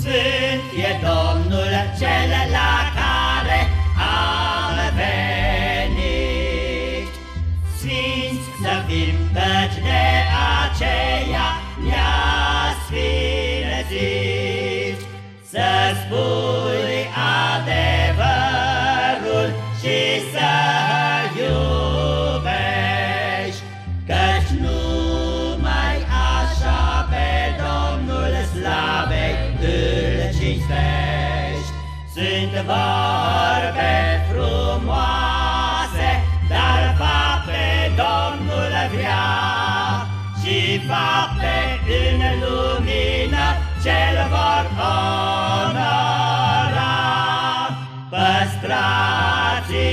Sfânt e Domnul cel la care am venit. Sfinți să fim pe Sunt vorbe frumoase, dar fapte Domnul vrea și fapte în lumină cel vor onora. Păstrați